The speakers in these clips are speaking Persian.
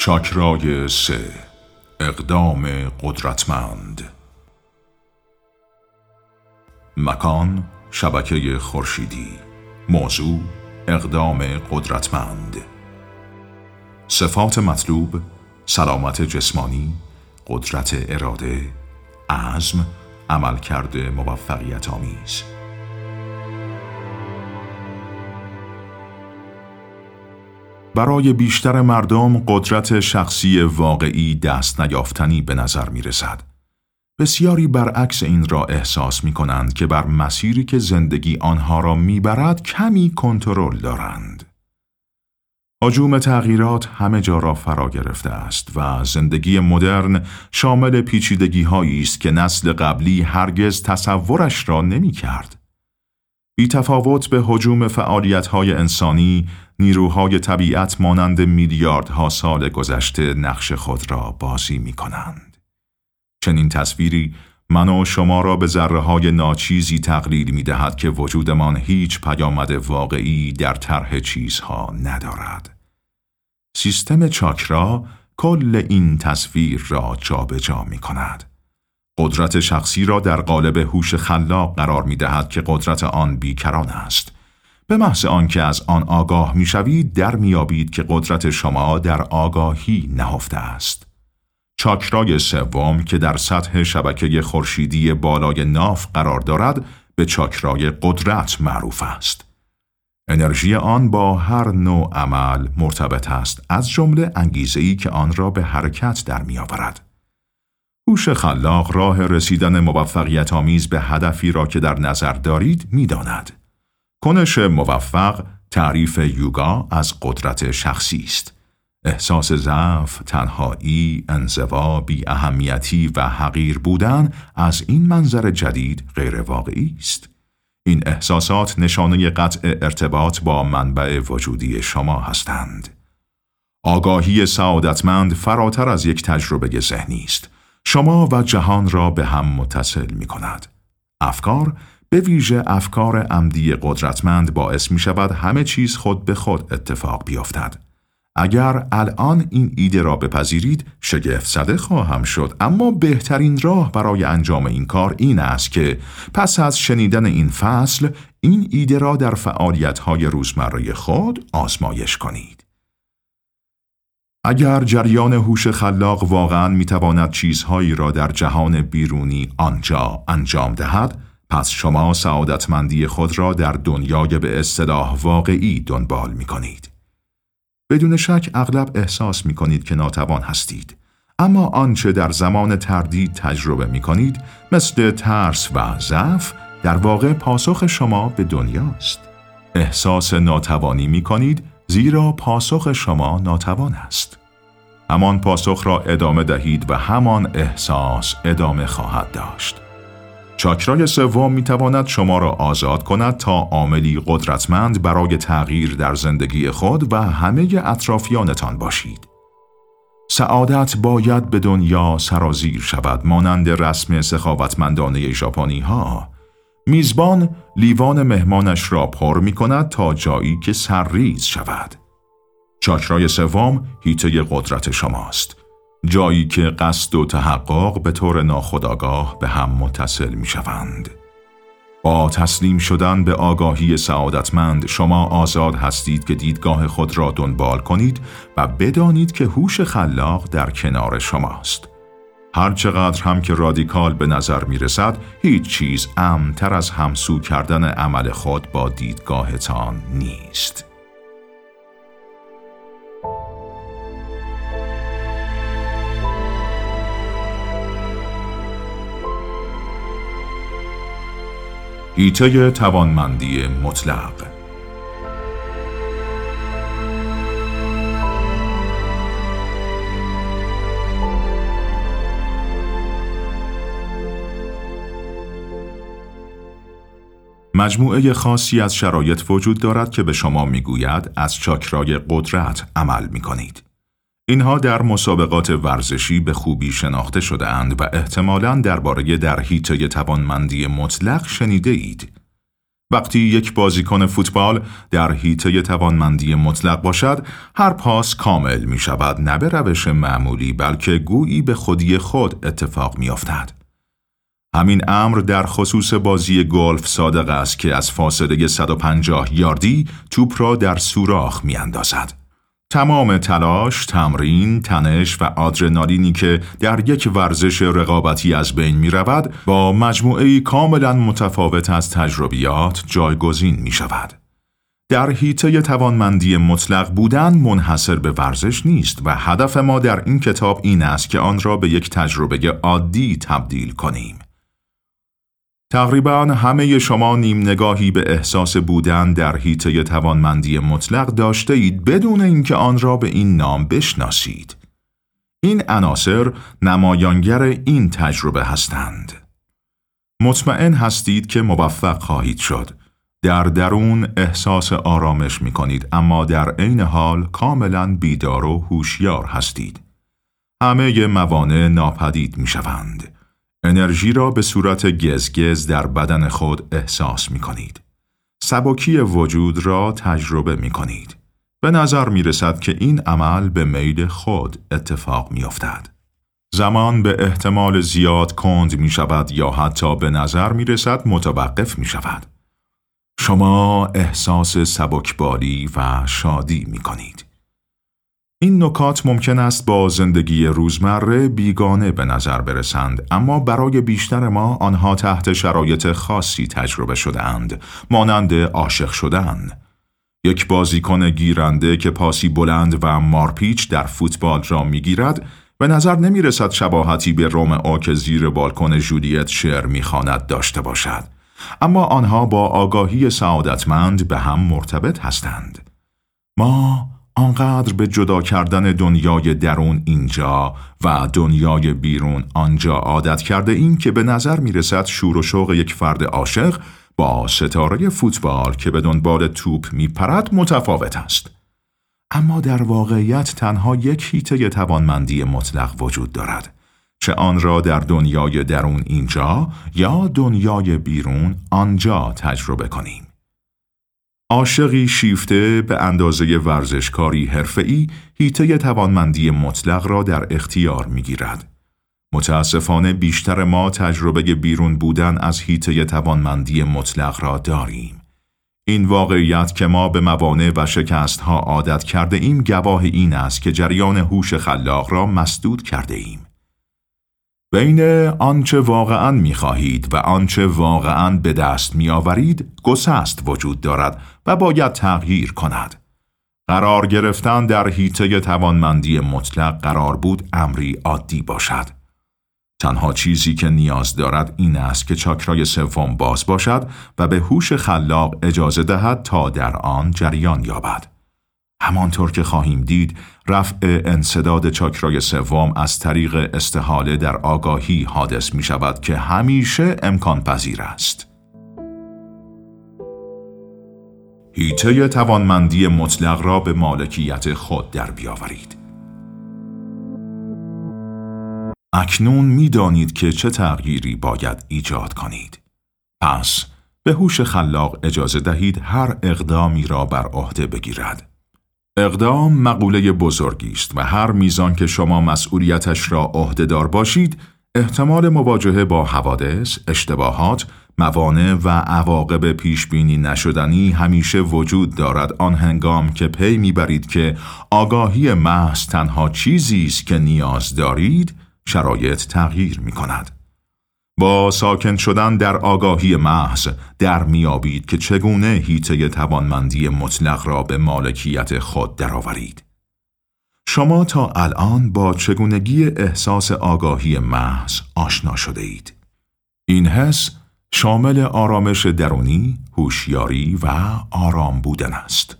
چاکرای سه. اقدام قدرتمند. مکان شبکه خورشیدی. موضوع اقدام قدرتمند. صفات مطلوب سلامت جسمانی قدرت اراده عزم عملکرد موفقیت آمیز برای بیشتر مردم قدرت شخصی واقعی دست نیافتنی به نظر می رسد. بسیاری برعکس این را احساس می کنند که بر مسیری که زندگی آنها را می‌برد کمی کنترل دارند. حجوم تغییرات همه جا را فرا گرفته است و زندگی مدرن شامل پیچیدگی است که نسل قبلی هرگز تصورش را نمی کرد. بی تفاوت به حجوم فعالیت های انسانی، نیروهای طبیعت مانند میلیاردها سال گذشته نقش خود را بازی می کنند. چنین تصویری من و شما را به ذره های ناچیزی تقلیل می دهد که وجودمان هیچ پیامد واقعی در طرح چیزها ندارد. سیستم چاکرا کل این تصویر را جابجا جا می کند. قدرت شخصی را در قالب هوش خلاق قرار می دهد که قدرت آن بیکران است. به محض آنکه از آن آگاه می شوید در میابید که قدرت شما در آگاهی نهفته است. چاکرای سوم که در سطح شبکه خورشیدی بالای ناف قرار دارد به چاکرای قدرت معروف است. انرژی آن با هر نوع عمل مرتبط است از جمله انگیزه‌ای که آن را به حرکت در میآورد. هوش خلاق راه رسیدن موفقیت آمیز به هدفی را که در نظر دارید می‌داند. کنش موفق تعریف یوگا از قدرت شخصی است. احساس ضعف، تنهایی، انزوا، بی اهمیتی و حقیر بودن از این منظر جدید غیر واقعی است. این احساسات نشانه قطع ارتباط با منبع وجودی شما هستند. آگاهی سعادتمند فراتر از یک تجربه ذهنی است. شما و جهان را به هم متصل می کند. افکار به ویژه افکار عمدی قدرتمند باعث می شود همه چیز خود به خود اتفاق بیفتد. اگر الان این ایده را بپذیرید شگفت زده خواهم شد اما بهترین راه برای انجام این کار این است که پس از شنیدن این فصل این ایده را در فعالیت‌های روزمره خود آزمایش کنید. اگر جریان هوش خلاق واقعا می‌تواند چیزهایی را در جهان بیرونی آنجا انجام دهد، پس شما سعادتمندی خود را در دنیای به اصطلاح واقعی دنبال می کنید. بدون شک اغلب احساس می کنید که ناتوان هستید. اما آنچه در زمان تردید تجربه می کنید مثل ترس و ضعف در واقع پاسخ شما به دنیاست. احساس ناتوانی می کنید زیرا پاسخ شما ناتوان است. همان پاسخ را ادامه دهید و همان احساس ادامه خواهد داشت. چاکرای سوم می تواند شما را آزاد کند تا عاملی قدرتمند برای تغییر در زندگی خود و همه اطرافیانتان باشید. سعادت باید به دنیا سرازیر شود مانند رسم سخاوتمندانه ژاپنی ها. میزبان لیوان مهمانش را پر می کند تا جایی که سرریز شود. چاکرای سوم هیته قدرت شماست. جایی که قصد و تحقق به طور ناخودآگاه به هم متصل می شوند. با تسلیم شدن به آگاهی سعادتمند شما آزاد هستید که دیدگاه خود را دنبال کنید و بدانید که هوش خلاق در کنار شماست. هرچقدر هم که رادیکال به نظر می رسد، هیچ چیز امتر از همسو کردن عمل خود با دیدگاهتان نیست. هیته توانمندی مطلق مجموعه خاصی از شرایط وجود دارد که به شما می‌گوید از چاکرای قدرت عمل می کنید. اینها در مسابقات ورزشی به خوبی شناخته شده اند و احتمالاً درباره در حیطه توانمندی مطلق شنیده اید. وقتی یک بازیکن فوتبال در حیطه توانمندی مطلق باشد، هر پاس کامل می شود نه به روش معمولی بلکه گویی به خودی خود اتفاق می افتد. همین امر در خصوص بازی گلف صادق است که از فاصله 150 یاردی توپ را در سوراخ می اندازد. تمام تلاش، تمرین، تنش و آدرنالینی که در یک ورزش رقابتی از بین می رود با مجموعه کاملا متفاوت از تجربیات جایگزین می شود. در حیطه توانمندی مطلق بودن منحصر به ورزش نیست و هدف ما در این کتاب این است که آن را به یک تجربه عادی تبدیل کنیم. تقریبا همه شما نیم نگاهی به احساس بودن در حیطه توانمندی مطلق داشته اید بدون اینکه آن را به این نام بشناسید. این عناصر نمایانگر این تجربه هستند. مطمئن هستید که موفق خواهید شد. در درون احساس آرامش می کنید اما در عین حال کاملا بیدار و هوشیار هستید. همه موانع ناپدید می شوند. انرژی را به صورت گزگز در بدن خود احساس می کنید. سبکی وجود را تجربه می کنید. به نظر می رسد که این عمل به میل خود اتفاق می افتد. زمان به احتمال زیاد کند می شود یا حتی به نظر می رسد متوقف می شود. شما احساس سبکباری و شادی می کنید. این نکات ممکن است با زندگی روزمره بیگانه به نظر برسند اما برای بیشتر ما آنها تحت شرایط خاصی تجربه شده اند مانند عاشق شدن. یک بازیکن گیرنده که پاسی بلند و مارپیچ در فوتبال را می‌گیرد به نظر نمی رسد شباهتی به روم که زیر بالکن جولیت شعر می‌خواند داشته باشد. اما آنها با آگاهی سعادتمند به هم مرتبط هستند. ما آنقدر به جدا کردن دنیای درون اینجا و دنیای بیرون آنجا عادت کرده این که به نظر می رسد شور و شوق یک فرد عاشق با ستاره فوتبال که به دنبال توپ می پرد متفاوت است. اما در واقعیت تنها یک هیته توانمندی مطلق وجود دارد. چه آن را در دنیای درون اینجا یا دنیای بیرون آنجا تجربه کنیم. عاشقی شیفته به اندازه ورزشکاری حرفه‌ای هیته توانمندی مطلق را در اختیار می‌گیرد. متاسفانه بیشتر ما تجربه بیرون بودن از هیته توانمندی مطلق را داریم. این واقعیت که ما به موانع و شکستها عادت کرده ایم گواه این است که جریان هوش خلاق را مسدود کرده ایم. بین آنچه واقعا می خواهید و آنچه واقعا به دست می آورید گسست وجود دارد و باید تغییر کند. قرار گرفتن در حیطه توانمندی مطلق قرار بود امری عادی باشد. تنها چیزی که نیاز دارد این است که چاکرای سوم باز باشد و به هوش خلاق اجازه دهد تا در آن جریان یابد. همانطور که خواهیم دید رفع انصداد چاکرای سوم از طریق استحاله در آگاهی حادث می شود که همیشه امکان پذیر است. هیته توانمندی مطلق را به مالکیت خود در بیاورید. اکنون می‌دانید که چه تغییری باید ایجاد کنید. پس به هوش خلاق اجازه دهید هر اقدامی را بر عهده بگیرد. اقدام مقوله بزرگی است و هر میزان که شما مسئولیتش را عهدهدار باشید احتمال مواجهه با حوادث، اشتباهات، موانع و عواقب پیش بینی نشدنی همیشه وجود دارد آن هنگام که پی می‌برید که آگاهی محض تنها چیزی است که نیاز دارید شرایط تغییر می کند. با ساکن شدن در آگاهی محض در میابید که چگونه هیته توانمندی مطلق را به مالکیت خود درآورید. شما تا الان با چگونگی احساس آگاهی محض آشنا شده اید. این حس شامل آرامش درونی، هوشیاری و آرام بودن است.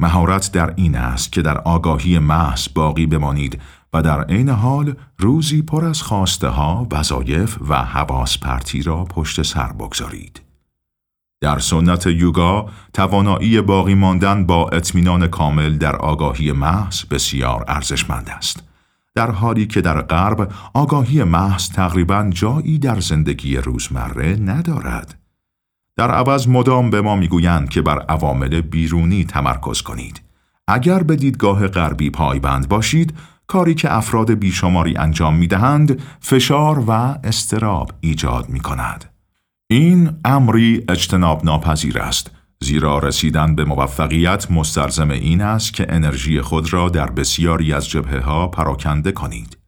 مهارت در این است که در آگاهی محض باقی بمانید و در عین حال روزی پر از خواسته ها، وظایف و حواس پرتی را پشت سر بگذارید. در سنت یوگا توانایی باقی ماندن با اطمینان کامل در آگاهی محض بسیار ارزشمند است. در حالی که در غرب آگاهی محض تقریبا جایی در زندگی روزمره ندارد. در عوض مدام به ما می‌گویند که بر عوامل بیرونی تمرکز کنید. اگر به دیدگاه غربی پایبند باشید، کاری که افراد بیشماری انجام می دهند، فشار و استراب ایجاد می کند. این امری اجتناب ناپذیر است زیرا رسیدن به موفقیت مستلزم این است که انرژی خود را در بسیاری از جبهه ها پراکنده کنید.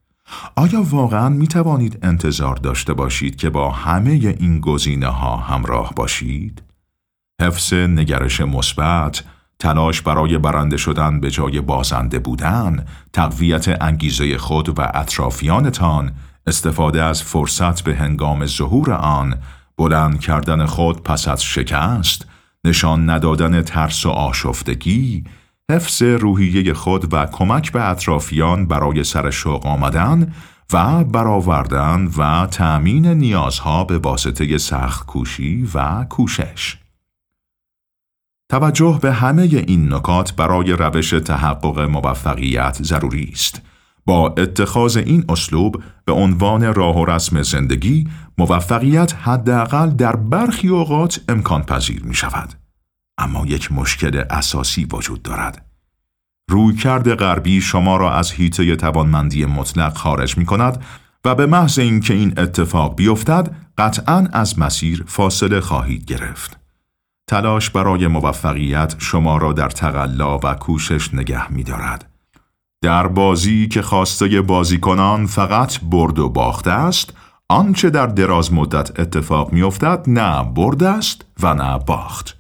آیا واقعا می توانید انتظار داشته باشید که با همه این گزینه ها همراه باشید؟ حفظ نگرش مثبت، تلاش برای برنده شدن به جای بازنده بودن، تقویت انگیزه خود و اطرافیانتان، استفاده از فرصت به هنگام ظهور آن، بلند کردن خود پس از شکست، نشان ندادن ترس و آشفتگی، حفظ روحیه خود و کمک به اطرافیان برای سر شوق آمدن و برآوردن و تأمین نیازها به واسطه سخت کوشی و کوشش. توجه به همه این نکات برای روش تحقق موفقیت ضروری است. با اتخاذ این اسلوب به عنوان راه و رسم زندگی موفقیت حداقل در برخی اوقات امکان پذیر می شود. اما یک مشکل اساسی وجود دارد. رویکرد غربی شما را از هیته توانمندی مطلق خارج می کند و به محض اینکه این اتفاق بیفتد قطعا از مسیر فاصله خواهید گرفت. تلاش برای موفقیت شما را در تقلا و کوشش نگه می دارد. در بازی که خواسته بازیکنان فقط برد و باخته است، آنچه در دراز مدت اتفاق می افتد نه برد است و نه باخت.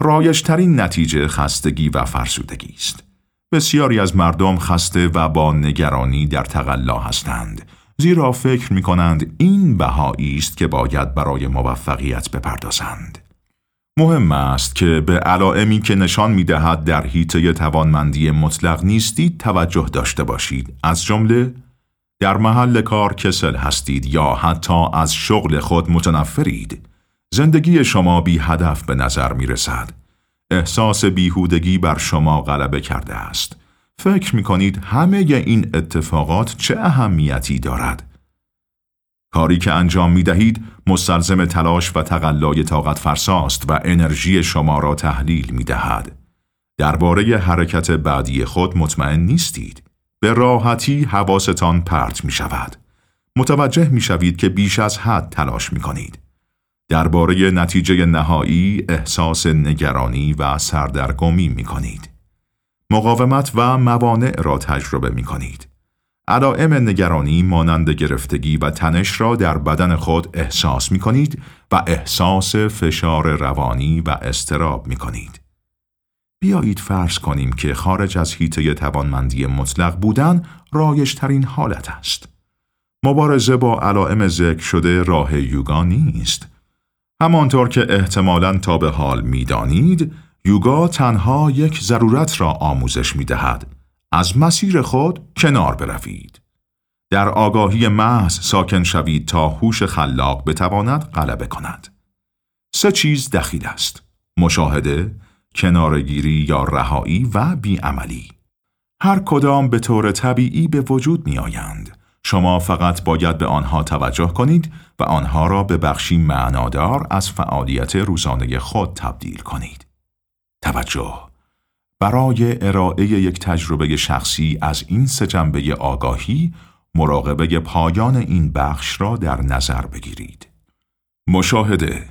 رایشترین نتیجه خستگی و فرسودگی است. بسیاری از مردم خسته و با نگرانی در تقلا هستند. زیرا فکر می کنند این بهایی است که باید برای موفقیت بپردازند. مهم است که به علائمی که نشان می دهد در حیطه توانمندی مطلق نیستید توجه داشته باشید. از جمله در محل کار کسل هستید یا حتی از شغل خود متنفرید. زندگی شما بی هدف به نظر می رسد. احساس بیهودگی بر شما غلبه کرده است. فکر می کنید همه این اتفاقات چه اهمیتی دارد؟ کاری که انجام می دهید مستلزم تلاش و تقلای طاقت فرساست و انرژی شما را تحلیل می دهد. درباره حرکت بعدی خود مطمئن نیستید. به راحتی حواستان پرت می شود. متوجه می شوید که بیش از حد تلاش می کنید. درباره نتیجه نهایی احساس نگرانی و سردرگمی می کنید. مقاومت و موانع را تجربه می کنید. علائم نگرانی مانند گرفتگی و تنش را در بدن خود احساس می کنید و احساس فشار روانی و استراب می کنید. بیایید فرض کنیم که خارج از حیطه توانمندی مطلق بودن رایشترین حالت است. مبارزه با علائم ذکر شده راه یوگا نیست. همانطور که احتمالاً تا به حال می‌دانید، یوگا تنها یک ضرورت را آموزش می دهد. از مسیر خود کنار بروید. در آگاهی محض ساکن شوید تا هوش خلاق بتواند غلبه کند. سه چیز دخیل است. مشاهده، کنارگیری یا رهایی و بیعملی. هر کدام به طور طبیعی به وجود می آیند. شما فقط باید به آنها توجه کنید و آنها را به بخشی معنادار از فعالیت روزانه خود تبدیل کنید. توجه برای ارائه یک تجربه شخصی از این سه جنبه آگاهی مراقبه پایان این بخش را در نظر بگیرید. مشاهده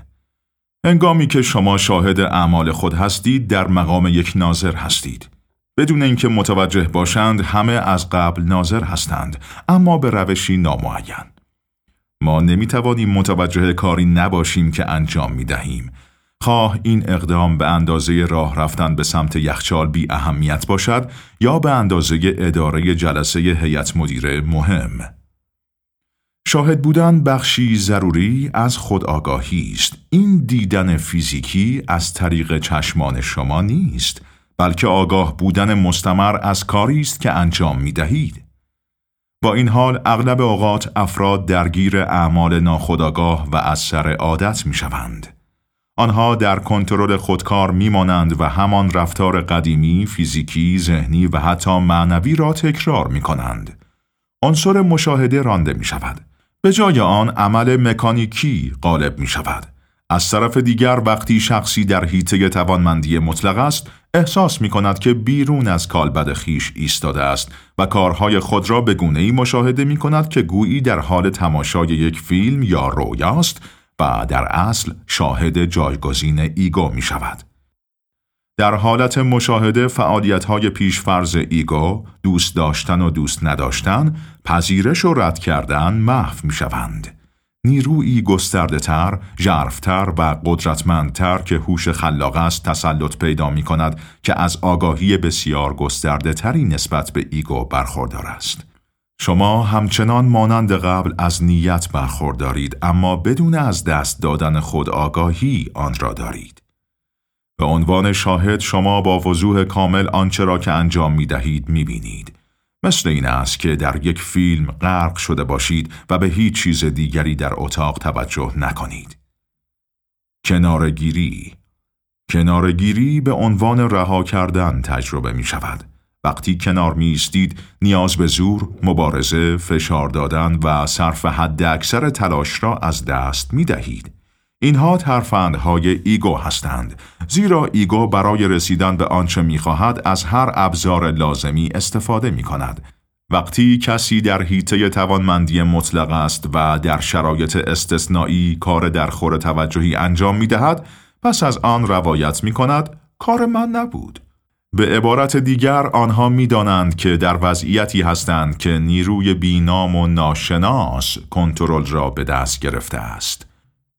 انگامی که شما شاهد اعمال خود هستید در مقام یک ناظر هستید. بدون اینکه متوجه باشند همه از قبل ناظر هستند اما به روشی نامعین. ما نمی توانیم متوجه کاری نباشیم که انجام می دهیم. خواه این اقدام به اندازه راه رفتن به سمت یخچال بی اهمیت باشد یا به اندازه اداره جلسه هیئت مدیره مهم. شاهد بودن بخشی ضروری از خودآگاهی است. این دیدن فیزیکی از طریق چشمان شما نیست، بلکه آگاه بودن مستمر از کاری است که انجام می دهید. با این حال اغلب اوقات افراد درگیر اعمال ناخودآگاه و از سر عادت می شوند. آنها در کنترل خودکار میمانند و همان رفتار قدیمی، فیزیکی، ذهنی و حتی معنوی را تکرار می کنند. عنصر مشاهده رانده می شود. به جای آن عمل مکانیکی غالب می شود. از طرف دیگر وقتی شخصی در حیطه توانمندی مطلق است احساس می کند که بیرون از کالبد خیش ایستاده است و کارهای خود را به گونه ای مشاهده می کند که گویی در حال تماشای یک فیلم یا رویاست و در اصل شاهد جایگزین ایگو می شود. در حالت مشاهده فعالیت های پیشفرض ایگو، دوست داشتن و دوست نداشتن، پذیرش و رد کردن محو می شوند. نیرویی گسترده تر، ژرفتر و قدرتمندتر که هوش خلاق است تسلط پیدا می کند که از آگاهی بسیار گسترده تری نسبت به ایگو برخوردار است. شما همچنان مانند قبل از نیت برخوردارید اما بدون از دست دادن خود آگاهی آن را دارید. به عنوان شاهد شما با وضوح کامل آنچه را که انجام می دهید می بینید. مثل این است که در یک فیلم غرق شده باشید و به هیچ چیز دیگری در اتاق توجه نکنید. کنارگیری کنارگیری به عنوان رها کردن تجربه می شود. وقتی کنار می ایستید نیاز به زور، مبارزه، فشار دادن و صرف حد اکثر تلاش را از دست می دهید. اینها ترفندهای ایگو هستند زیرا ایگو برای رسیدن به آنچه می‌خواهد از هر ابزار لازمی استفاده می کند. وقتی کسی در حیطه توانمندی مطلق است و در شرایط استثنایی کار در خور توجهی انجام می دهد، پس از آن روایت می کند کار من نبود. به عبارت دیگر آنها می دانند که در وضعیتی هستند که نیروی بینام و ناشناس کنترل را به دست گرفته است.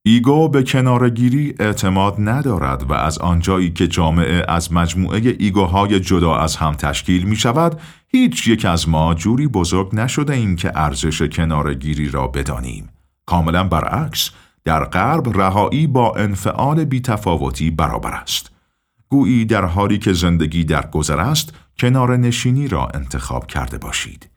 ایگو به کنارگیری اعتماد ندارد و از آنجایی که جامعه از مجموعه ایگوهای جدا از هم تشکیل می شود، هیچ یک از ما جوری بزرگ نشده ایم که ارزش کنارگیری را بدانیم. کاملا برعکس، در غرب رهایی با انفعال بیتفاوتی برابر است. گویی در حالی که زندگی در گذر است، کنار نشینی را انتخاب کرده باشید.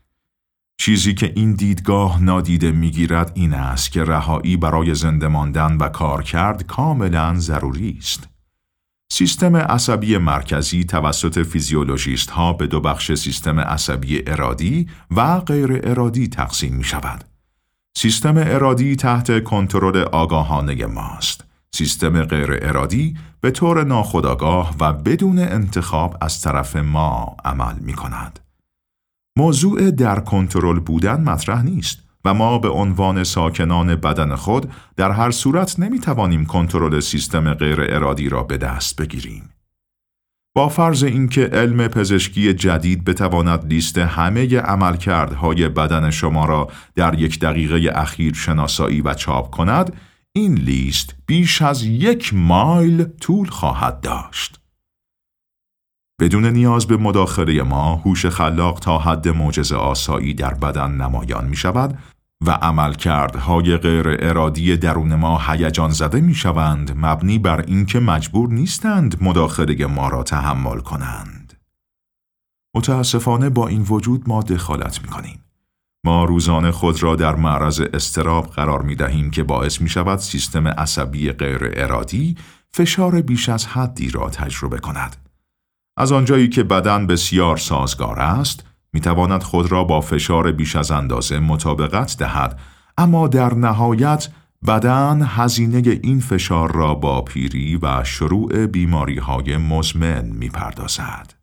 چیزی که این دیدگاه نادیده می‌گیرد این است که رهایی برای زنده ماندن و کار کرد کاملا ضروری است. سیستم عصبی مرکزی توسط فیزیولوژیست ها به دو بخش سیستم عصبی ارادی و غیر ارادی تقسیم می شود. سیستم ارادی تحت کنترل آگاهانه ماست. سیستم غیر ارادی به طور ناخودآگاه و بدون انتخاب از طرف ما عمل می کند. موضوع در کنترل بودن مطرح نیست و ما به عنوان ساکنان بدن خود در هر صورت نمی توانیم کنترل سیستم غیر ارادی را به دست بگیریم. با فرض اینکه علم پزشکی جدید بتواند لیست همه عملکردهای بدن شما را در یک دقیقه اخیر شناسایی و چاپ کند، این لیست بیش از یک مایل طول خواهد داشت. بدون نیاز به مداخله ما هوش خلاق تا حد معجزه آسایی در بدن نمایان می شود و عملکردهای غیر ارادی درون ما هیجان زده می شوند مبنی بر اینکه مجبور نیستند مداخله ما را تحمل کنند. متاسفانه با این وجود ما دخالت می کنیم. ما روزانه خود را در معرض استراب قرار می دهیم که باعث می شود سیستم عصبی غیر ارادی فشار بیش از حدی را تجربه کند. از آنجایی که بدن بسیار سازگار است، می تواند خود را با فشار بیش از اندازه مطابقت دهد، اما در نهایت بدن هزینه این فشار را با پیری و شروع بیماری های مزمن می پردازد.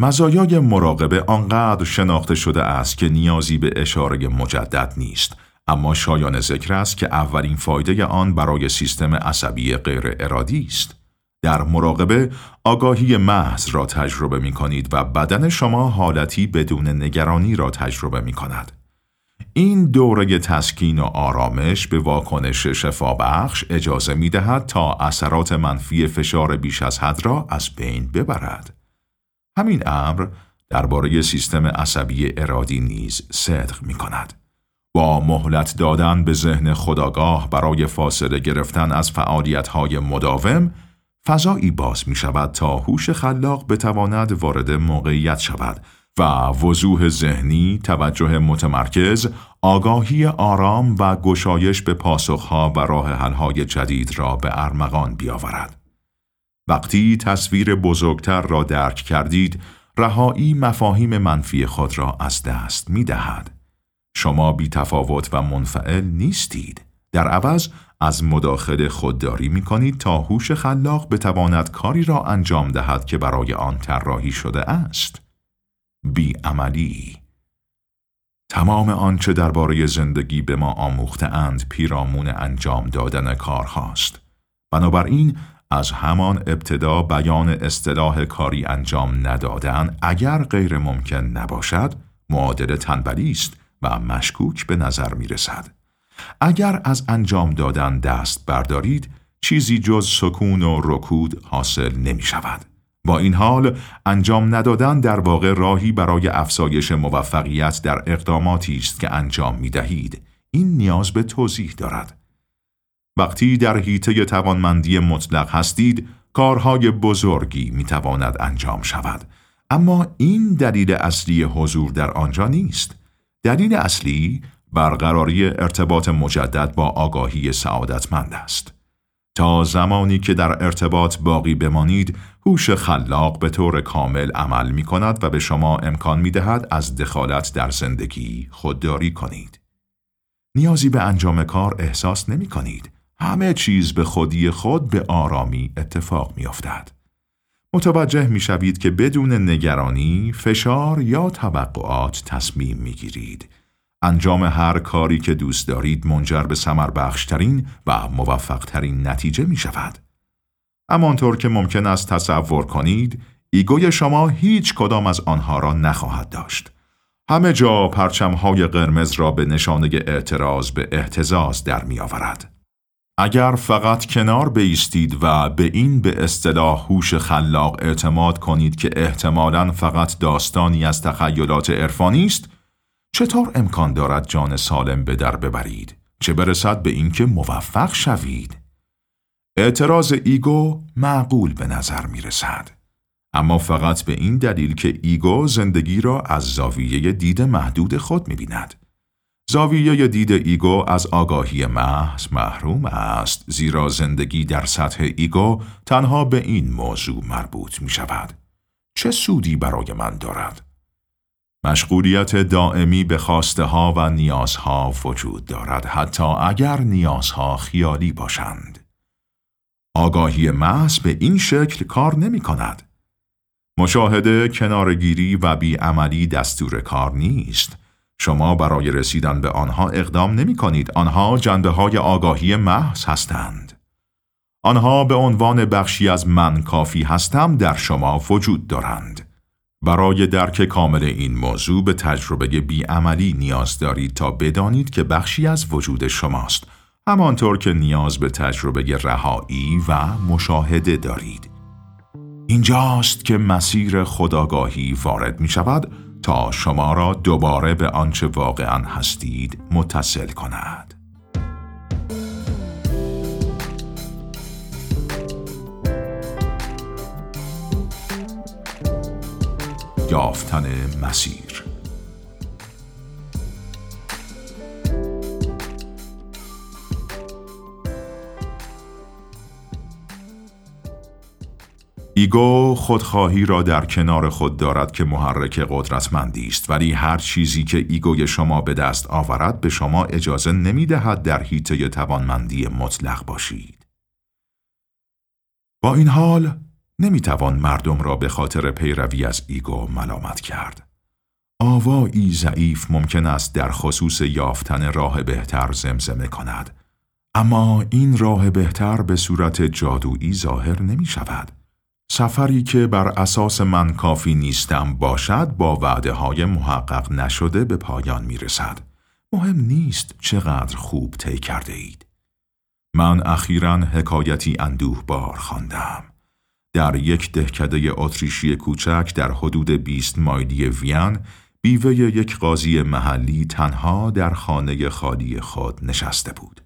مزایای مراقبه آنقدر شناخته شده است که نیازی به اشاره مجدد نیست، اما شایان ذکر است که اولین فایده آن برای سیستم عصبی غیر ارادی است. در مراقبه آگاهی محض را تجربه می کنید و بدن شما حالتی بدون نگرانی را تجربه می کند. این دوره تسکین و آرامش به واکنش شفابخش اجازه می دهد تا اثرات منفی فشار بیش از حد را از بین ببرد. همین امر درباره سیستم عصبی ارادی نیز صدق می کند. با مهلت دادن به ذهن خداگاه برای فاصله گرفتن از فعالیت‌های مداوم فضایی باز می شود تا هوش خلاق بتواند وارد موقعیت شود و وضوح ذهنی، توجه متمرکز، آگاهی آرام و گشایش به پاسخها و راه حلهای جدید را به ارمغان بیاورد. وقتی تصویر بزرگتر را درک کردید، رهایی مفاهیم منفی خود را از دست می دهد. شما بی تفاوت و منفعل نیستید. در عوض از مداخله خودداری می کنید تا هوش خلاق بتواند کاری را انجام دهد که برای آن طراحی شده است. بی عملی تمام آنچه درباره زندگی به ما آموخته اند پیرامون انجام دادن کارهاست. بنابراین از همان ابتدا بیان اصطلاح کاری انجام ندادن اگر غیر ممکن نباشد معادل تنبلی است و مشکوک به نظر می رسد. اگر از انجام دادن دست بردارید چیزی جز سکون و رکود حاصل نمی شود. با این حال انجام ندادن در واقع راهی برای افزایش موفقیت در اقداماتی است که انجام می دهید. این نیاز به توضیح دارد. وقتی در حیطه توانمندی مطلق هستید، کارهای بزرگی می تواند انجام شود. اما این دلیل اصلی حضور در آنجا نیست. دلیل اصلی برقراری ارتباط مجدد با آگاهی سعادتمند است. تا زمانی که در ارتباط باقی بمانید، هوش خلاق به طور کامل عمل می کند و به شما امکان می دهد از دخالت در زندگی خودداری کنید. نیازی به انجام کار احساس نمی کنید. همه چیز به خودی خود به آرامی اتفاق می افتد. متوجه می شوید که بدون نگرانی، فشار یا توقعات تصمیم می گیرید. انجام هر کاری که دوست دارید منجر به سمر بخشترین و موفقترین نتیجه می شود. همانطور که ممکن است تصور کنید، ایگوی شما هیچ کدام از آنها را نخواهد داشت. همه جا پرچمهای قرمز را به نشانه اعتراض به احتزاز در می آورد. اگر فقط کنار بیستید و به این به اصطلاح هوش خلاق اعتماد کنید که احتمالاً فقط داستانی از تخیلات عرفانی است، چطور امکان دارد جان سالم به در ببرید؟ چه برسد به اینکه موفق شوید؟ اعتراض ایگو معقول به نظر می رسد. اما فقط به این دلیل که ایگو زندگی را از زاویه دید محدود خود می بیند. زاویه دید ایگو از آگاهی محض محروم است زیرا زندگی در سطح ایگو تنها به این موضوع مربوط می شود. چه سودی برای من دارد؟ مشغولیت دائمی به خواسته ها و نیازها وجود دارد حتی اگر نیازها خیالی باشند. آگاهی محض به این شکل کار نمی کند. مشاهده، کنارگیری و بیعملی دستور کار نیست. شما برای رسیدن به آنها اقدام نمی کنید. آنها جنبه های آگاهی محض هستند. آنها به عنوان بخشی از من کافی هستم در شما وجود دارند. برای درک کامل این موضوع به تجربه بیعملی نیاز دارید تا بدانید که بخشی از وجود شماست. همانطور که نیاز به تجربه رهایی و مشاهده دارید. اینجاست که مسیر خداگاهی وارد می شود تا شما را دوباره به آنچه واقعا هستید متصل کند. یافتن مسیر ایگو خودخواهی را در کنار خود دارد که محرک قدرتمندی است ولی هر چیزی که ایگوی شما به دست آورد به شما اجازه نمی دهد در حیطه توانمندی مطلق باشید. با این حال نمی توان مردم را به خاطر پیروی از ایگو ملامت کرد. آوایی ضعیف ممکن است در خصوص یافتن راه بهتر زمزمه کند. اما این راه بهتر به صورت جادویی ظاهر نمی شود. سفری که بر اساس من کافی نیستم باشد با وعده های محقق نشده به پایان می رسد. مهم نیست چقدر خوب طی کرده اید. من اخیرا حکایتی اندوه بار خواندم. در یک دهکده اتریشی کوچک در حدود 20 مایلی وین بیوه یک قاضی محلی تنها در خانه خالی خود نشسته بود.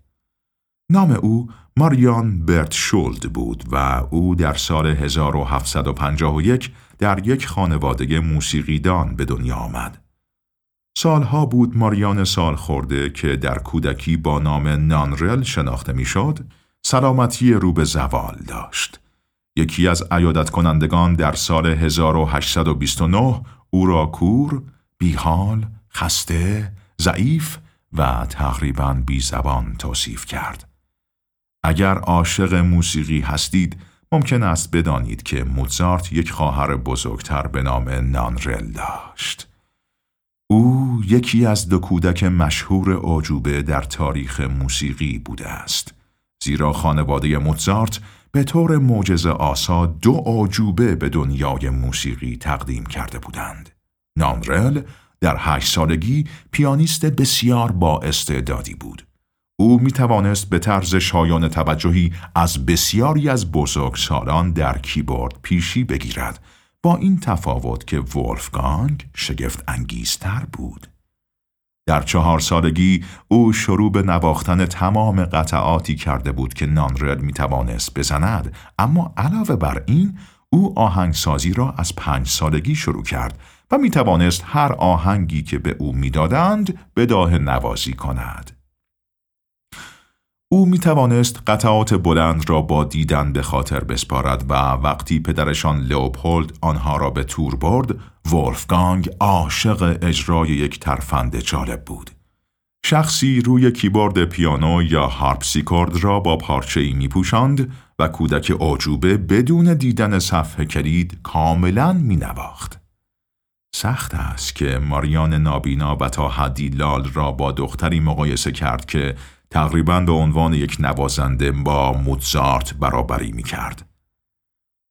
نام او ماریان برت شولد بود و او در سال 1751 در یک خانواده موسیقیدان به دنیا آمد. سالها بود ماریان سال خورده که در کودکی با نام نانرل شناخته می‌شد، سلامتی رو به زوال داشت. یکی از عیادت کنندگان در سال 1829 او را کور، بیحال، خسته، ضعیف و تقریبا بی زبان توصیف کرد. اگر عاشق موسیقی هستید ممکن است بدانید که موزارت یک خواهر بزرگتر به نام نانرل داشت. او یکی از دو کودک مشهور اوجوبه در تاریخ موسیقی بوده است. زیرا خانواده موزارت به طور معجزه آسا دو آجوبه به دنیای موسیقی تقدیم کرده بودند. نانرل در هشت سالگی پیانیست بسیار با استعدادی بود. او می توانست به طرز شایان توجهی از بسیاری از بزرگ سالان در کیبورد پیشی بگیرد با این تفاوت که ولفگانگ شگفت انگیزتر بود. در چهار سالگی او شروع به نواختن تمام قطعاتی کرده بود که نانرل می توانست بزند اما علاوه بر این او آهنگسازی را از پنج سالگی شروع کرد و می توانست هر آهنگی که به او می‌دادند بداه نوازی کند. او می توانست قطعات بلند را با دیدن به خاطر بسپارد و وقتی پدرشان لئوپولد آنها را به تور برد، ولفگانگ عاشق اجرای یک ترفند جالب بود. شخصی روی کیبورد پیانو یا هارپسیکورد را با پارچه ای می پوشند و کودک آجوبه بدون دیدن صفحه کلید کاملا می نواخت. سخت است که ماریان نابینا و تا حدی لال را با دختری مقایسه کرد که تقریبا به عنوان یک نوازنده با موتزارت برابری می کرد.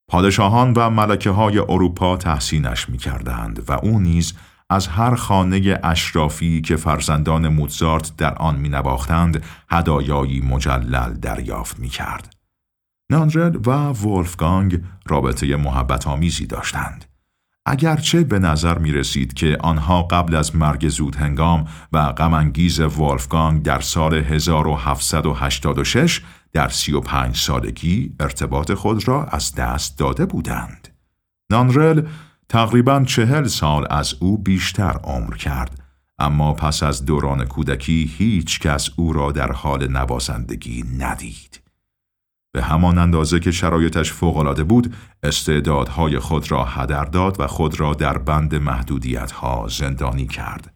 پادشاهان و ملکه های اروپا تحسینش می کردند و او نیز از هر خانه اشرافی که فرزندان موتزارت در آن می نواختند هدایایی مجلل دریافت می کرد. و ولفگانگ رابطه محبت آمیزی داشتند. اگرچه به نظر می رسید که آنها قبل از مرگ زود هنگام و غمانگیز والفگانگ در سال 1786 در 35 سالگی ارتباط خود را از دست داده بودند. نانرل تقریبا چهل سال از او بیشتر عمر کرد اما پس از دوران کودکی هیچ کس او را در حال نوازندگی ندید. به همان اندازه که شرایطش فوقالعاده بود استعدادهای خود را هدر داد و خود را در بند محدودیتها زندانی کرد.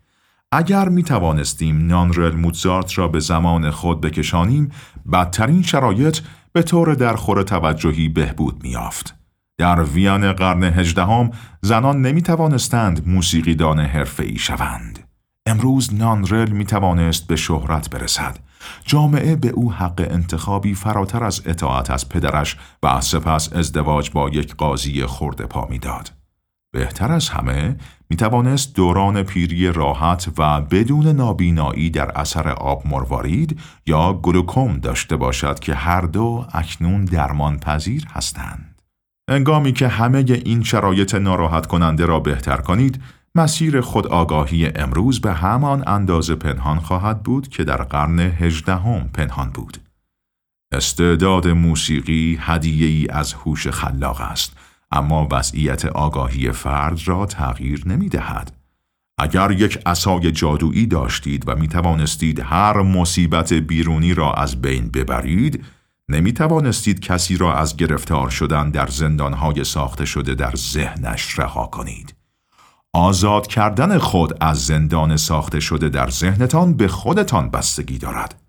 اگر می توانستیم نانرل موتزارت را به زمان خود بکشانیم بدترین شرایط به طور درخور توجهی بهبود میافت. در ویان قرن هجدهم زنان نمی توانستند موسیقیدان حرفه‌ای شوند. امروز نانرل می توانست به شهرت برسد جامعه به او حق انتخابی فراتر از اطاعت از پدرش و سپس ازدواج با یک قاضی خورده پا می‌داد. بهتر از همه می توانست دوران پیری راحت و بدون نابینایی در اثر آب مروارید یا گلوکوم داشته باشد که هر دو اکنون درمان پذیر هستند. انگامی که همه این شرایط ناراحت کننده را بهتر کنید، مسیر خودآگاهی امروز به همان اندازه پنهان خواهد بود که در قرن هجدهم پنهان بود. استعداد موسیقی هدیه ای از هوش خلاق است، اما وضعیت آگاهی فرد را تغییر نمی دهد. اگر یک اسای جادویی داشتید و می توانستید هر مصیبت بیرونی را از بین ببرید، نمی توانستید کسی را از گرفتار شدن در زندانهای ساخته شده در ذهنش رها کنید. آزاد کردن خود از زندان ساخته شده در ذهنتان به خودتان بستگی دارد.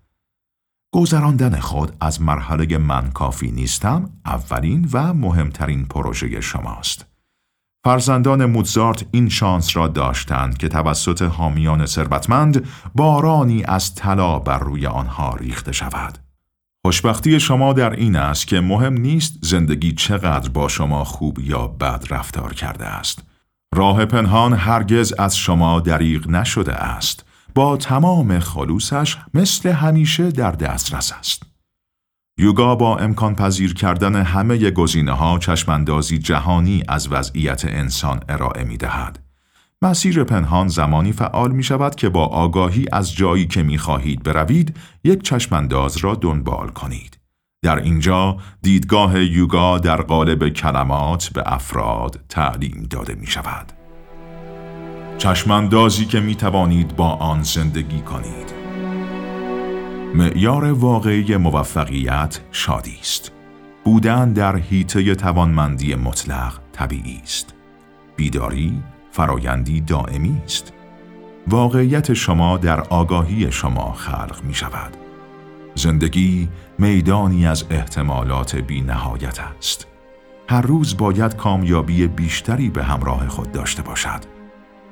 گذراندن خود از مرحله من کافی نیستم اولین و مهمترین پروژه شماست. فرزندان موزارت این شانس را داشتند که توسط حامیان ثروتمند بارانی از طلا بر روی آنها ریخته شود. خوشبختی شما در این است که مهم نیست زندگی چقدر با شما خوب یا بد رفتار کرده است. راه پنهان هرگز از شما دریغ نشده است. با تمام خلوصش مثل همیشه در دسترس است. یوگا با امکان پذیر کردن همه گزینه ها چشماندازی جهانی از وضعیت انسان ارائه می دهد. مسیر پنهان زمانی فعال می شود که با آگاهی از جایی که می خواهید بروید یک چشمانداز را دنبال کنید. در اینجا دیدگاه یوگا در قالب کلمات به افراد تعلیم داده می شود. چشماندازی که می توانید با آن زندگی کنید. معیار واقعی موفقیت شادی است. بودن در حیطه توانمندی مطلق طبیعی است. بیداری فرایندی دائمی است. واقعیت شما در آگاهی شما خلق می شود. زندگی میدانی از احتمالات بی نهایت است. هر روز باید کامیابی بیشتری به همراه خود داشته باشد.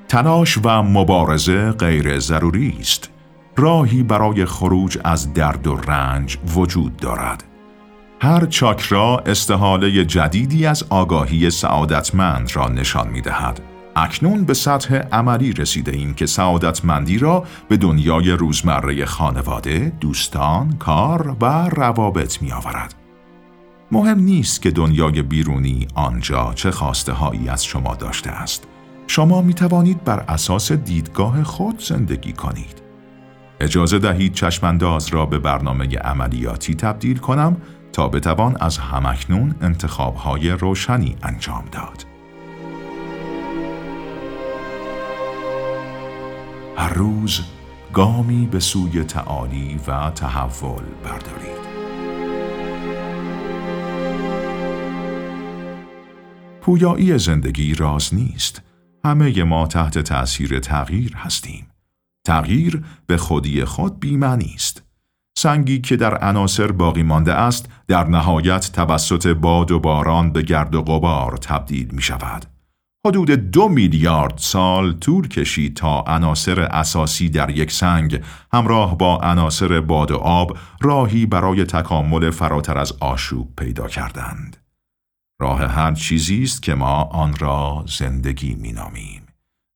تلاش و مبارزه غیر ضروری است. راهی برای خروج از درد و رنج وجود دارد. هر چاکرا استحاله جدیدی از آگاهی سعادتمند را نشان می دهد. اکنون به سطح عملی رسیده ایم که سعادتمندی را به دنیای روزمره خانواده، دوستان، کار و روابط می آورد. مهم نیست که دنیای بیرونی آنجا چه خواسته هایی از شما داشته است. شما می توانید بر اساس دیدگاه خود زندگی کنید. اجازه دهید چشمانداز را به برنامه عملیاتی تبدیل کنم تا بتوان از همکنون انتخابهای روشنی انجام داد. هر روز گامی به سوی تعالی و تحول بردارید. پویایی زندگی راز نیست. همه ما تحت تأثیر تغییر هستیم. تغییر به خودی خود بیمعنی است. سنگی که در عناصر باقی مانده است در نهایت توسط باد و باران به گرد و غبار تبدیل می شود. حدود دو میلیارد سال طول کشید تا عناصر اساسی در یک سنگ همراه با عناصر باد و آب راهی برای تکامل فراتر از آشوب پیدا کردند. راه هر چیزی است که ما آن را زندگی مینامیم.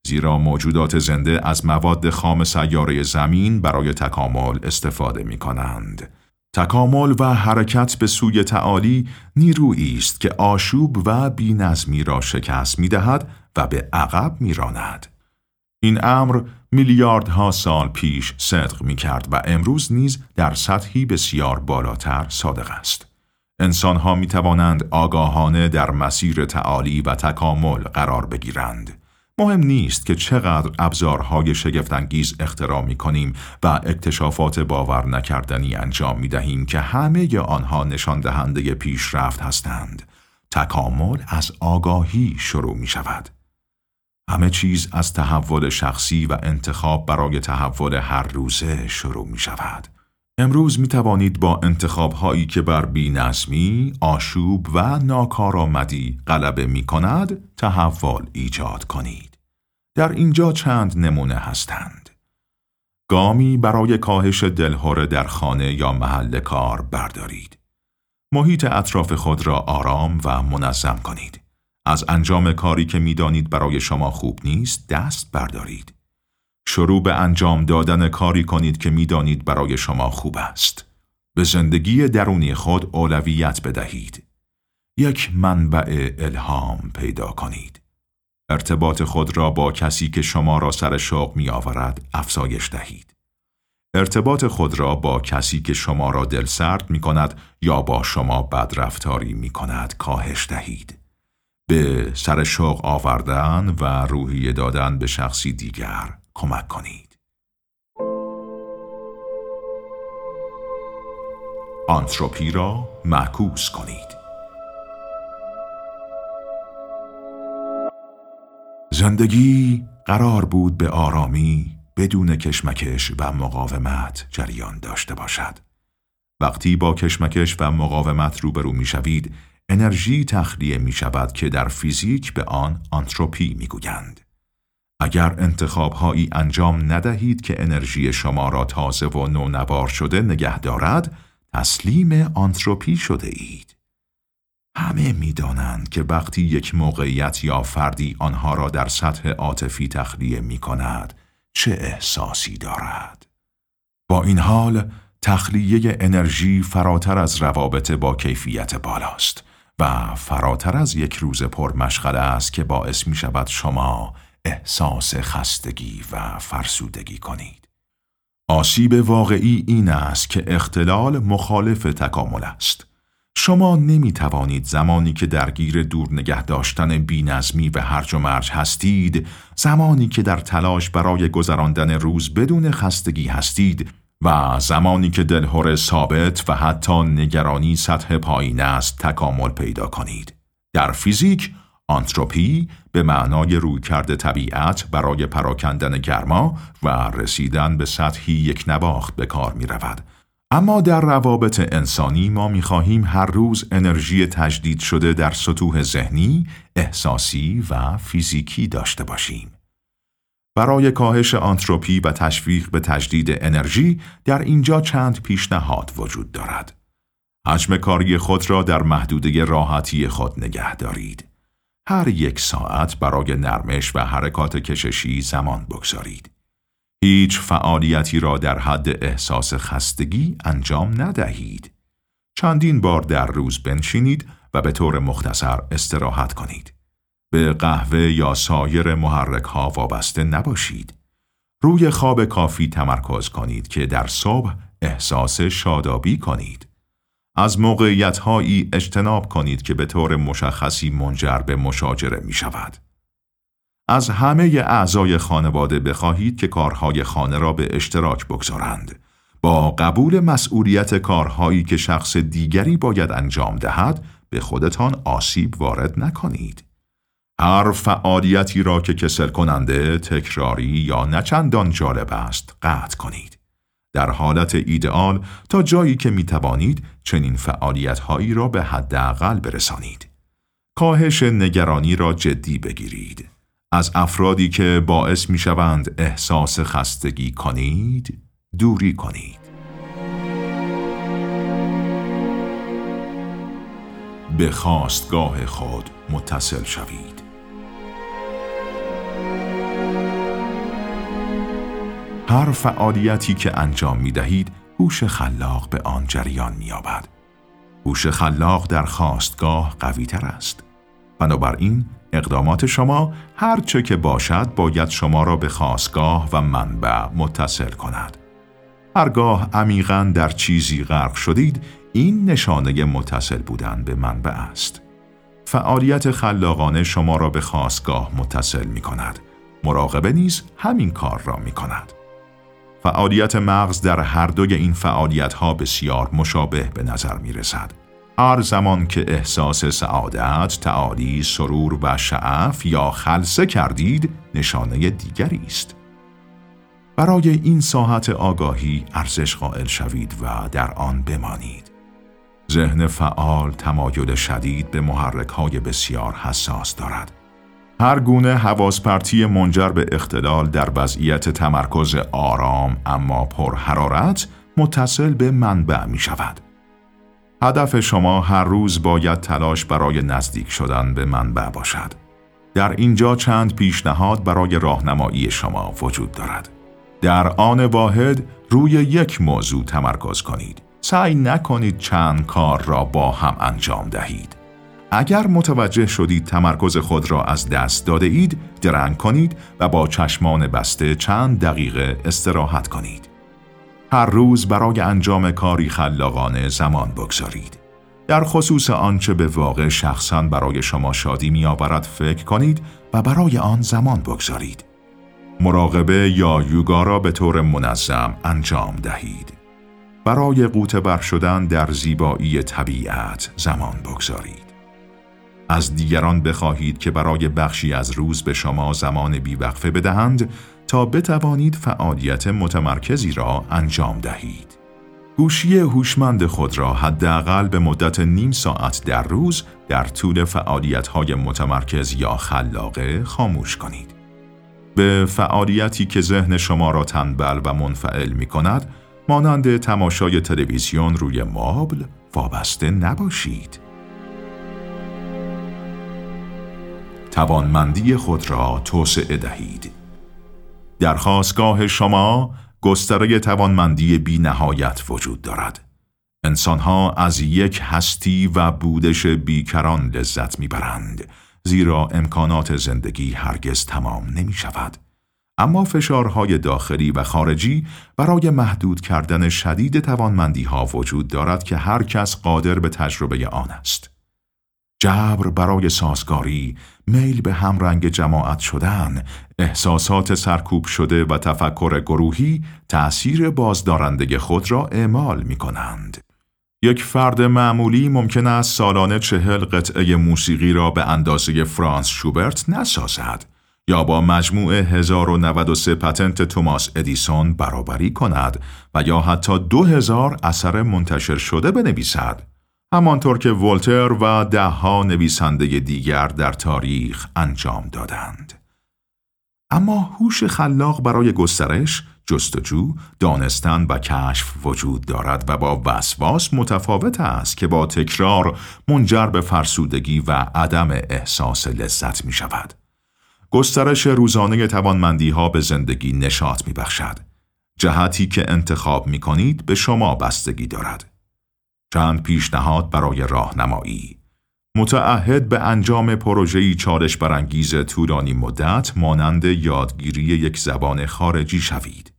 زیرا موجودات زنده از مواد خام سیاره زمین برای تکامل استفاده می کنند. تکامل و حرکت به سوی تعالی نیرویی است که آشوب و بینظمی را شکست می دهد و به عقب می راند. این امر میلیاردها سال پیش صدق می کرد و امروز نیز در سطحی بسیار بالاتر صادق است. انسانها می توانند آگاهانه در مسیر تعالی و تکامل قرار بگیرند. مهم نیست که چقدر ابزارهای شگفتانگیز اختراع می کنیم و اکتشافات باور نکردنی انجام می دهیم که همه آنها نشان دهنده پیشرفت هستند. تکامل از آگاهی شروع می شود. همه چیز از تحول شخصی و انتخاب برای تحول هر روزه شروع می شود. امروز می توانید با انتخاب هایی که بر بینظمی، آشوب و ناکارآمدی غلبه می کند تحول ایجاد کنید. در اینجا چند نمونه هستند. گامی برای کاهش دلهوره در خانه یا محل کار بردارید. محیط اطراف خود را آرام و منظم کنید. از انجام کاری که می‌دانید برای شما خوب نیست دست بردارید. شروع به انجام دادن کاری کنید که می‌دانید برای شما خوب است. به زندگی درونی خود اولویت بدهید. یک منبع الهام پیدا کنید. ارتباط خود را با کسی که شما را سر شوق می آورد افزایش دهید. ارتباط خود را با کسی که شما را دل سرد می کند یا با شما بدرفتاری می کند کاهش دهید. به سر شوق آوردن و روحیه دادن به شخصی دیگر کمک کنید. آنتروپی را معکوس کنید. زندگی قرار بود به آرامی بدون کشمکش و مقاومت جریان داشته باشد. وقتی با کشمکش و مقاومت روبرو می شوید، انرژی تخلیه می شود که در فیزیک به آن آنتروپی می گویند. اگر انتخاب هایی انجام ندهید که انرژی شما را تازه و نونوار شده نگه دارد، تسلیم آنتروپی شده اید. همه می‌دانند که وقتی یک موقعیت یا فردی آنها را در سطح عاطفی تخلیه می کند، چه احساسی دارد. با این حال، تخلیه انرژی فراتر از روابط با کیفیت بالاست و فراتر از یک روز پرمشغله است که باعث می شود شما احساس خستگی و فرسودگی کنید. آسیب واقعی این است که اختلال مخالف تکامل است. شما نمی توانید زمانی که درگیر دور نگه داشتن بینظمی و هرج و مرج هستید، زمانی که در تلاش برای گذراندن روز بدون خستگی هستید و زمانی که دلهور ثابت و حتی نگرانی سطح پایین است تکامل پیدا کنید. در فیزیک آنتروپی به معنای رویکرد طبیعت برای پراکندن گرما و رسیدن به سطحی یک نواخت به کار می رود. اما در روابط انسانی ما می خواهیم هر روز انرژی تجدید شده در سطوح ذهنی، احساسی و فیزیکی داشته باشیم. برای کاهش آنتروپی و تشویق به تجدید انرژی در اینجا چند پیشنهاد وجود دارد. حجم کاری خود را در محدوده راحتی خود نگه دارید. هر یک ساعت برای نرمش و حرکات کششی زمان بگذارید. هیچ فعالیتی را در حد احساس خستگی انجام ندهید. چندین بار در روز بنشینید و به طور مختصر استراحت کنید. به قهوه یا سایر محرک ها وابسته نباشید. روی خواب کافی تمرکز کنید که در صبح احساس شادابی کنید. از موقعیت هایی اجتناب کنید که به طور مشخصی منجر به مشاجره می شود. از همه اعضای خانواده بخواهید که کارهای خانه را به اشتراک بگذارند. با قبول مسئولیت کارهایی که شخص دیگری باید انجام دهد به خودتان آسیب وارد نکنید. هر فعالیتی را که کسل کننده، تکراری یا نچندان جالب است قطع کنید. در حالت ایدئال تا جایی که می توانید چنین فعالیت هایی را به حداقل برسانید. کاهش نگرانی را جدی بگیرید. از افرادی که باعث می شوند احساس خستگی کنید، دوری کنید. به خواستگاه خود متصل شوید. هر فعالیتی که انجام می دهید، هوش خلاق به آن جریان می یابد. هوش خلاق در خواستگاه قوی تر است. بنابراین اقدامات شما هر چه که باشد باید شما را به خواستگاه و منبع متصل کند. هرگاه عمیقا در چیزی غرق شدید این نشانه متصل بودن به منبع است. فعالیت خلاقانه شما را به خواستگاه متصل می کند. مراقبه نیز همین کار را می کند. فعالیت مغز در هر دوی این فعالیت ها بسیار مشابه به نظر می رسد. هر زمان که احساس سعادت، تعالی، سرور و شعف یا خلصه کردید نشانه دیگری است. برای این ساحت آگاهی ارزش قائل شوید و در آن بمانید. ذهن فعال تمایل شدید به محرک های بسیار حساس دارد. هر گونه حواس پرتی منجر به اختلال در وضعیت تمرکز آرام اما پر حرارت متصل به منبع می شود. هدف شما هر روز باید تلاش برای نزدیک شدن به منبع باشد. در اینجا چند پیشنهاد برای راهنمایی شما وجود دارد. در آن واحد روی یک موضوع تمرکز کنید. سعی نکنید چند کار را با هم انجام دهید. اگر متوجه شدید تمرکز خود را از دست داده اید، درنگ کنید و با چشمان بسته چند دقیقه استراحت کنید. هر روز برای انجام کاری خلاقانه زمان بگذارید. در خصوص آنچه به واقع شخصا برای شما شادی می آورد فکر کنید و برای آن زمان بگذارید. مراقبه یا یوگا را به طور منظم انجام دهید. برای قوت بر شدن در زیبایی طبیعت زمان بگذارید. از دیگران بخواهید که برای بخشی از روز به شما زمان بیوقفه بدهند تا بتوانید فعالیت متمرکزی را انجام دهید. گوشی هوشمند خود را حداقل به مدت نیم ساعت در روز در طول فعالیت‌های متمرکز یا خلاقه خاموش کنید. به فعالیتی که ذهن شما را تنبل و منفعل می کند، مانند تماشای تلویزیون روی مبل وابسته نباشید. توانمندی خود را توسعه دهید. در خواستگاه شما گستره توانمندی بی نهایت وجود دارد. انسانها از یک هستی و بودش بیکران لذت می‌برند زیرا امکانات زندگی هرگز تمام نمی شود. اما فشارهای داخلی و خارجی برای محدود کردن شدید توانمندی ها وجود دارد که هر کس قادر به تجربه آن است. جبر برای سازگاری، میل به همرنگ جماعت شدن، احساسات سرکوب شده و تفکر گروهی تأثیر بازدارنده خود را اعمال می کنند. یک فرد معمولی ممکن است سالانه چهل قطعه موسیقی را به اندازه فرانس شوبرت نسازد یا با مجموع 1093 پتنت توماس ادیسون برابری کند و یا حتی 2000 اثر منتشر شده بنویسد. همانطور که ولتر و دهها نویسنده دیگر در تاریخ انجام دادند. اما هوش خلاق برای گسترش، جستجو، دانستن و کشف وجود دارد و با وسواس متفاوت است که با تکرار منجر به فرسودگی و عدم احساس لذت می شود. گسترش روزانه توانمندی ها به زندگی نشاط می بخشد. جهتی که انتخاب می کنید به شما بستگی دارد. چند پیشنهاد برای راهنمایی متعهد به انجام پروژه‌ای چالش برانگیز طولانی مدت مانند یادگیری یک زبان خارجی شوید.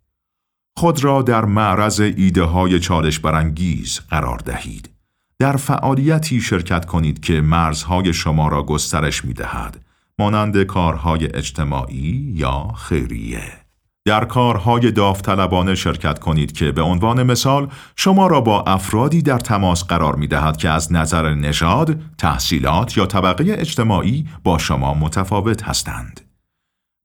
خود را در معرض ایده های چالش برانگیز قرار دهید. در فعالیتی شرکت کنید که مرزهای شما را گسترش می دهد مانند کارهای اجتماعی یا خیریه. در کارهای داوطلبانه شرکت کنید که به عنوان مثال شما را با افرادی در تماس قرار می دهد که از نظر نژاد، تحصیلات یا طبقه اجتماعی با شما متفاوت هستند.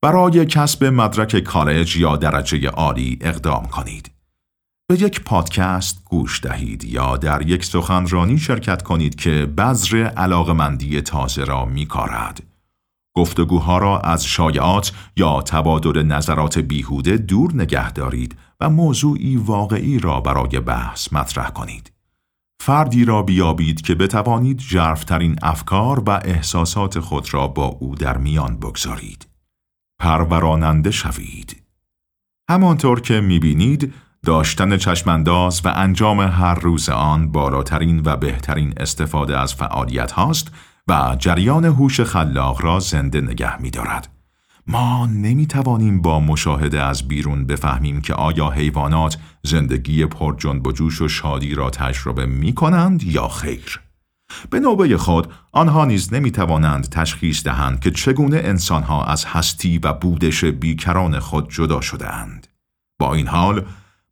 برای کسب مدرک کالج یا درجه عالی اقدام کنید. به یک پادکست گوش دهید یا در یک سخنرانی شرکت کنید که بذر علاقمندی تازه را می کارد. گفتگوها را از شایعات یا تبادل نظرات بیهوده دور نگه دارید و موضوعی واقعی را برای بحث مطرح کنید. فردی را بیابید که بتوانید جرفترین افکار و احساسات خود را با او در میان بگذارید. پروراننده شوید. همانطور که می‌بینید داشتن چشمانداز و انجام هر روز آن بالاترین و بهترین استفاده از فعالیت هاست و جریان هوش خلاق را زنده نگه می دارد. ما نمی توانیم با مشاهده از بیرون بفهمیم که آیا حیوانات زندگی پر جنب و جوش و شادی را تجربه می کنند یا خیر. به نوبه خود آنها نیز نمی توانند تشخیص دهند که چگونه انسانها از هستی و بودش بیکران خود جدا شده اند. با این حال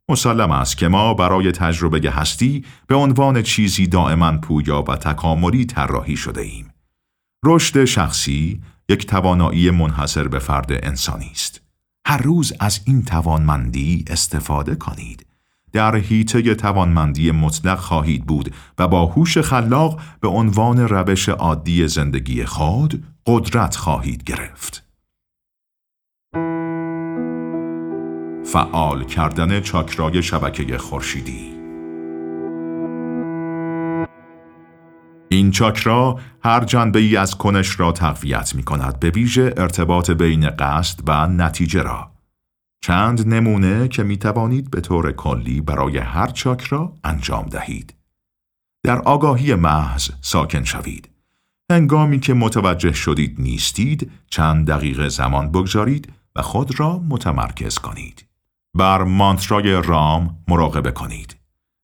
مسلم است که ما برای تجربه هستی به عنوان چیزی دائما پویا و تکاملی طراحی شده ایم. رشد شخصی یک توانایی منحصر به فرد انسانی است. هر روز از این توانمندی استفاده کنید. در حیطه توانمندی مطلق خواهید بود و با هوش خلاق به عنوان روش عادی زندگی خود قدرت خواهید گرفت. فعال کردن چاکرای شبکه خورشیدی این چاکرا هر جنبه ای از کنش را تقویت می کند به ویژه ارتباط بین قصد و نتیجه را. چند نمونه که می توانید به طور کلی برای هر چاکرا انجام دهید. در آگاهی محض ساکن شوید. هنگامی که متوجه شدید نیستید چند دقیقه زمان بگذارید و خود را متمرکز کنید. بر مانترای رام مراقبه کنید.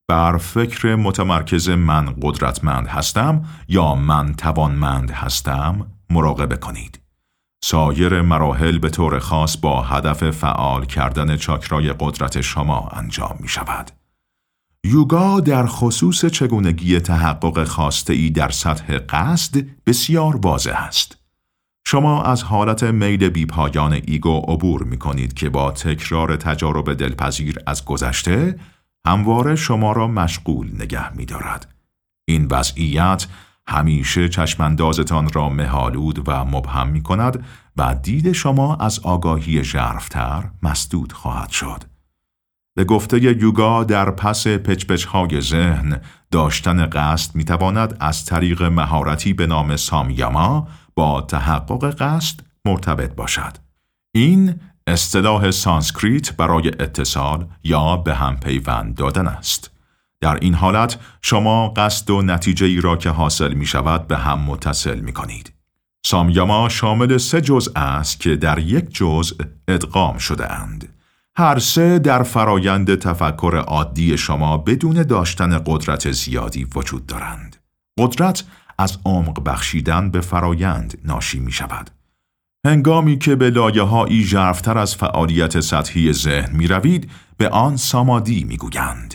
بر فکر متمرکز من قدرتمند هستم یا من توانمند هستم مراقبه کنید. سایر مراحل به طور خاص با هدف فعال کردن چاکرای قدرت شما انجام می شود. یوگا در خصوص چگونگی تحقق خواسته ای در سطح قصد بسیار واضح است. شما از حالت میل بیپایان ایگو عبور می کنید که با تکرار تجارب دلپذیر از گذشته همواره شما را مشغول نگه می دارد. این وضعیت همیشه چشماندازتان را مه‌آلود و مبهم می کند و دید شما از آگاهی ژرفتر مسدود خواهد شد. به گفته یوگا در پس پچپچ های ذهن داشتن قصد می تواند از طریق مهارتی به نام سامیاما با تحقق قصد مرتبط باشد. این اصطلاح سانسکریت برای اتصال یا به هم پیوند دادن است. در این حالت شما قصد و نتیجه ای را که حاصل می شود به هم متصل می کنید. سامیاما شامل سه جزء است که در یک جزء ادغام شده اند. هر سه در فرایند تفکر عادی شما بدون داشتن قدرت زیادی وجود دارند. قدرت از عمق بخشیدن به فرایند ناشی می شود. هنگامی که به لایه هایی از فعالیت سطحی ذهن می روید، به آن سامادی می گویند.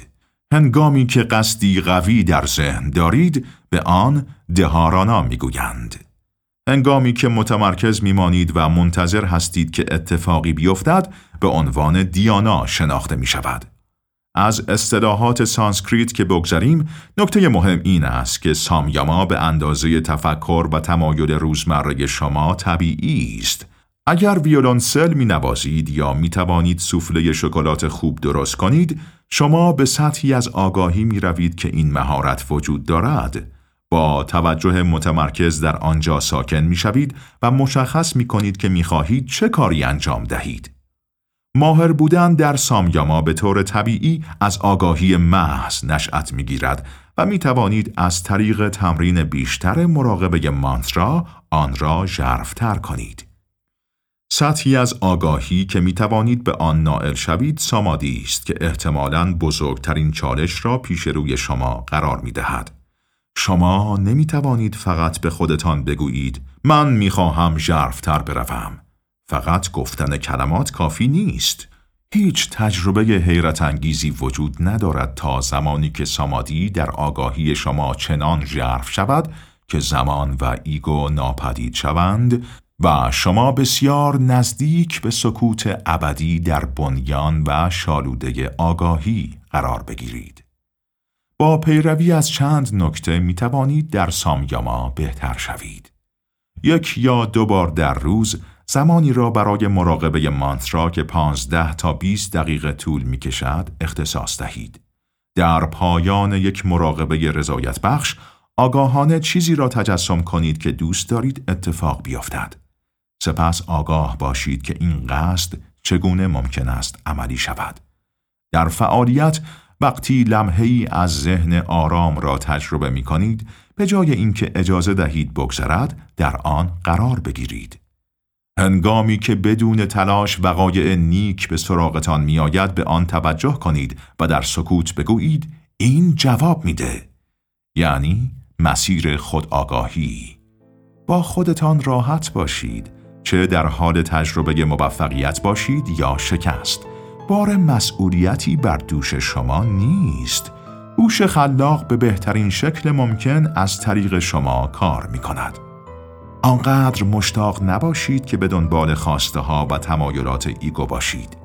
هنگامی که قصدی قوی در ذهن دارید به آن دهارانا می‌گویند. هنگامی که متمرکز میمانید و منتظر هستید که اتفاقی بیفتد به عنوان دیانا شناخته می شود. از اصطلاحات سانسکریت که بگذریم نکته مهم این است که سامیاما به اندازه تفکر و تمایل روزمره شما طبیعی است. اگر ویولونسل می نوازید یا می توانید سوفله شکلات خوب درست کنید شما به سطحی از آگاهی می روید که این مهارت وجود دارد. با توجه متمرکز در آنجا ساکن می شوید و مشخص می کنید که می خواهید چه کاری انجام دهید. ماهر بودن در سامیاما به طور طبیعی از آگاهی محض نشأت می‌گیرد و می توانید از طریق تمرین بیشتر مراقبه مانترا آن را ژرفتر کنید. سطحی از آگاهی که می توانید به آن نائل شوید سامادی است که احتمالاً بزرگترین چالش را پیش روی شما قرار می دهد. شما نمی توانید فقط به خودتان بگویید من می خواهم ژرفتر بروم. فقط گفتن کلمات کافی نیست. هیچ تجربه حیرت انگیزی وجود ندارد تا زمانی که سامادی در آگاهی شما چنان ژرف شود که زمان و ایگو ناپدید شوند و شما بسیار نزدیک به سکوت ابدی در بنیان و شالوده آگاهی قرار بگیرید. با پیروی از چند نکته می توانید در سامیاما بهتر شوید. یک یا دو بار در روز زمانی را برای مراقبه مانترا که 15 تا 20 دقیقه طول می کشد اختصاص دهید. در پایان یک مراقبه رضایت بخش آگاهانه چیزی را تجسم کنید که دوست دارید اتفاق بیفتد. سپس آگاه باشید که این قصد چگونه ممکن است عملی شود. در فعالیت وقتی لمحه ای از ذهن آرام را تجربه می کنید به جای اینکه اجازه دهید بگذرد در آن قرار بگیرید. هنگامی که بدون تلاش وقایع نیک به سراغتان میآید به آن توجه کنید و در سکوت بگویید این جواب میده. یعنی مسیر خود آگاهی با خودتان راحت باشید. چه در حال تجربه موفقیت باشید یا شکست. بار مسئولیتی بر دوش شما نیست. هوش خلاق به بهترین شکل ممکن از طریق شما کار می کند. آنقدر مشتاق نباشید که به دنبال خواسته ها و تمایلات ایگو باشید.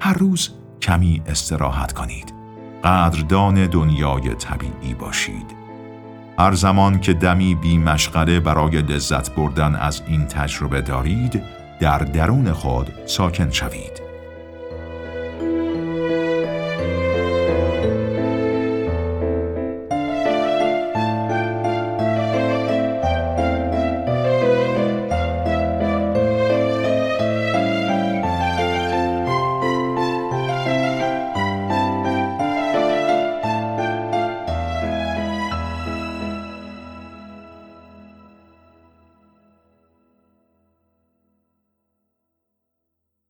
هر روز کمی استراحت کنید. قدردان دنیای طبیعی باشید. هر زمان که دمی بی مشغله برای لذت بردن از این تجربه دارید، در درون خود ساکن شوید.